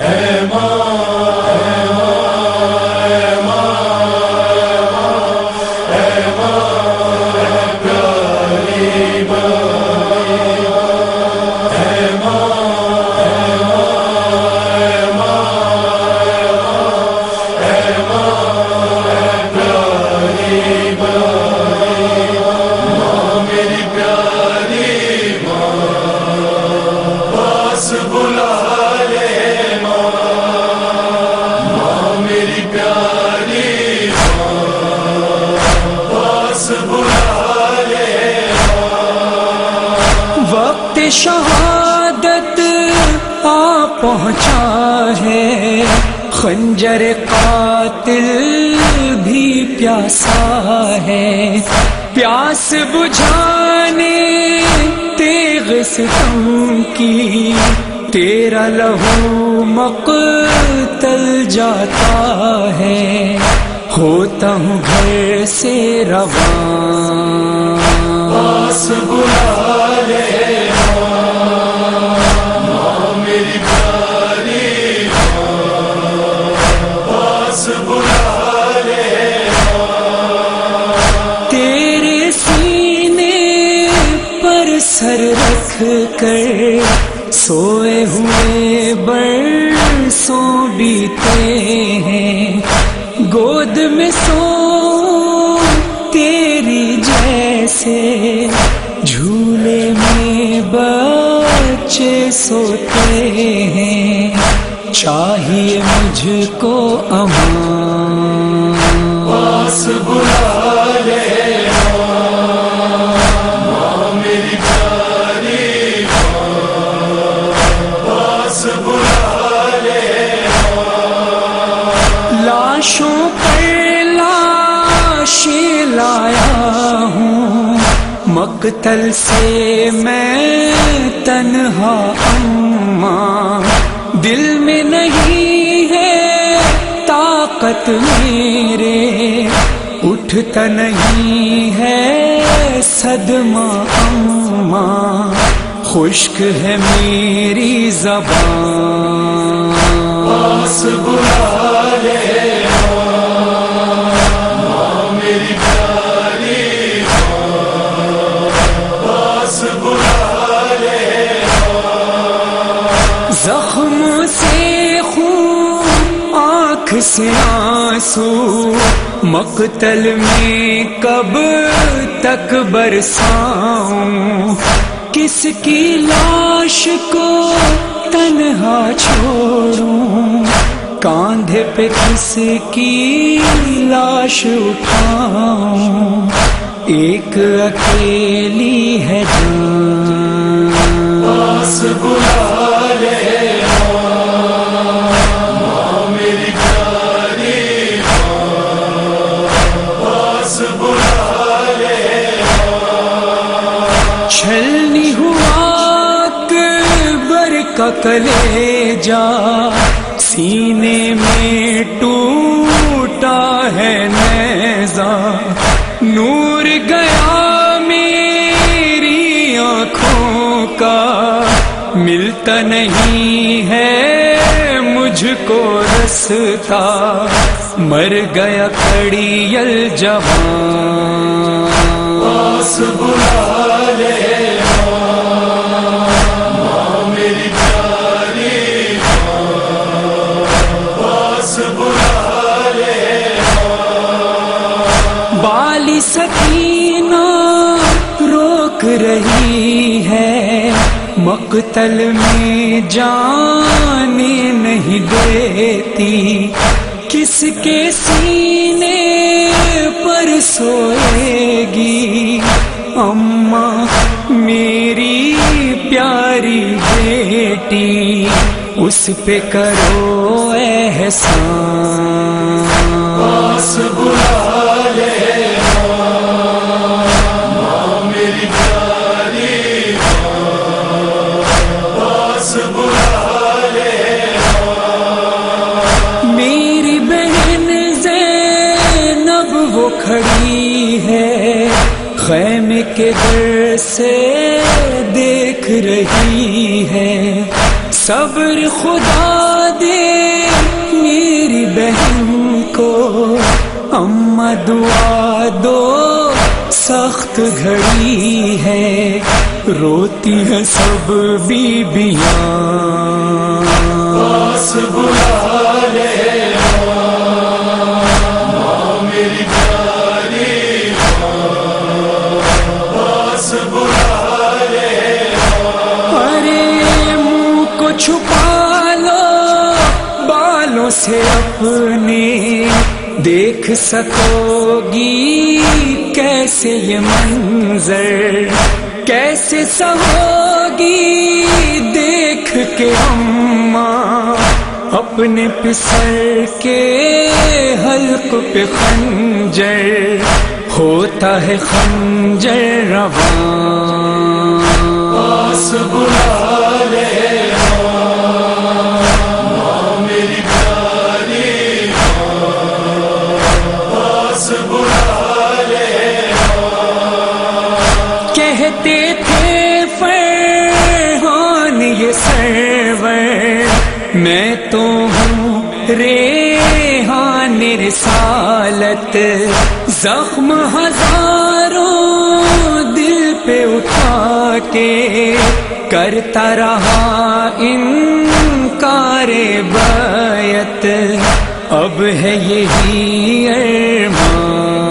شہادت خنجر قاتل بھی پیاسا ہے۔ پیاس بجھانے، تیغ ستم کی۔ تیرا لہو مقتل جاتا ہے۔ ہوتا ہوں گھر سے رواں بلا لے ہوئے برسوں بیتے ہیں۔ گود میں سو تیری جیسے۔ جھولے میں بچے سوتے ہیں۔ چاہیے مجھ کو امان مقتل سے میں تنہا اماں دل میں نہیں ہے طاقت میرے۔ اٹھتا نہیں ہے صدمہ اماں خشک ہے میری زبان بلا لے سے آنسو مقتل میں کب تک برساؤں؟ کس کی لاش کو تنہا چھوڑوں؟ کاندھے پہ کس کی لاش اٹھاؤں؟ ایک اکیلی ہے جان۔ بلا لے کلے جا سینے میں ٹوٹا ہے نیزا۔ نور گیا میری آنکھوں کا۔ ملتا نہیں ہے مجھ کو رستا مر گیا کڑی الجوان۔ بلا لے روک رہی ہے۔ مقتل میں جانے نہیں دیتی۔ کس کے سینے پر سوئے گی اماں میری پیاری بیٹی، اس پہ کرو احسان۔ بلا۔ وہ کھڑی ہے خیمے کے در سے دیکھ رہی ہے۔ صبر خدا دے میری بہن کو۔ اما دعا دو، سخت گھڑی ہے۔ روتی ہے سب بیبیاں۔ بلا سے اپنے دیکھ سکو گی کیسے یہ منظر؟ کیسے سہوگی؟ دیکھ کے اماں اپنے پسر کے حلق پہ خنجر، ہوتا ہے خنجر رواں۔ بلا تھے فرحان یہ سرور میں تو ہوں ریحان رسالت۔ زخم ہزاروں دل پہ اٹھا کے کرتا رہا انکار بیت اب ہے یہی ارمان